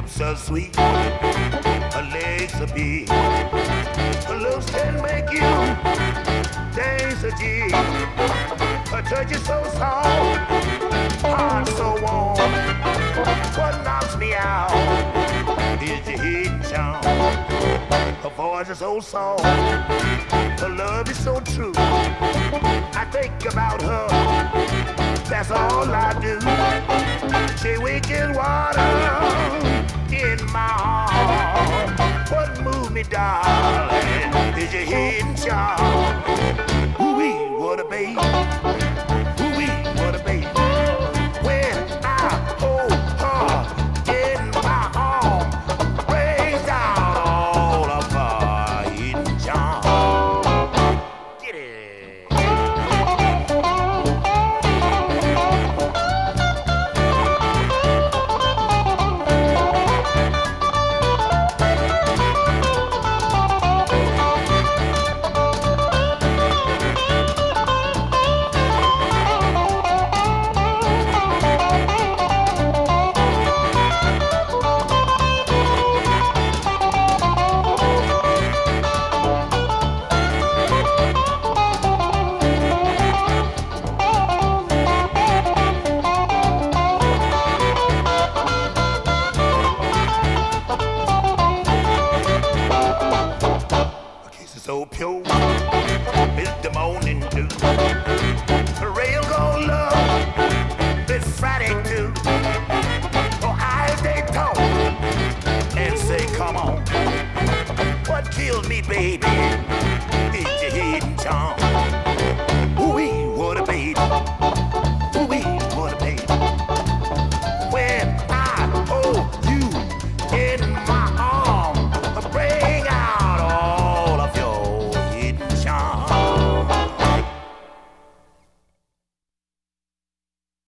lips are sweet, her legs are big. Her looks can make you dance a jig. Her touch is so soft, heart so warm. What knocks me out is your hidden charm. Her voice is so soft, her love is so true. I think about her, that's all I do. She wicked water me, darling, your hidden charm. Ooh-wee, Her kiss is the morning dew. Real gold love, it's Friday too. Oh, they talk and say, "Come on." What kills me, baby, is your hidden charm.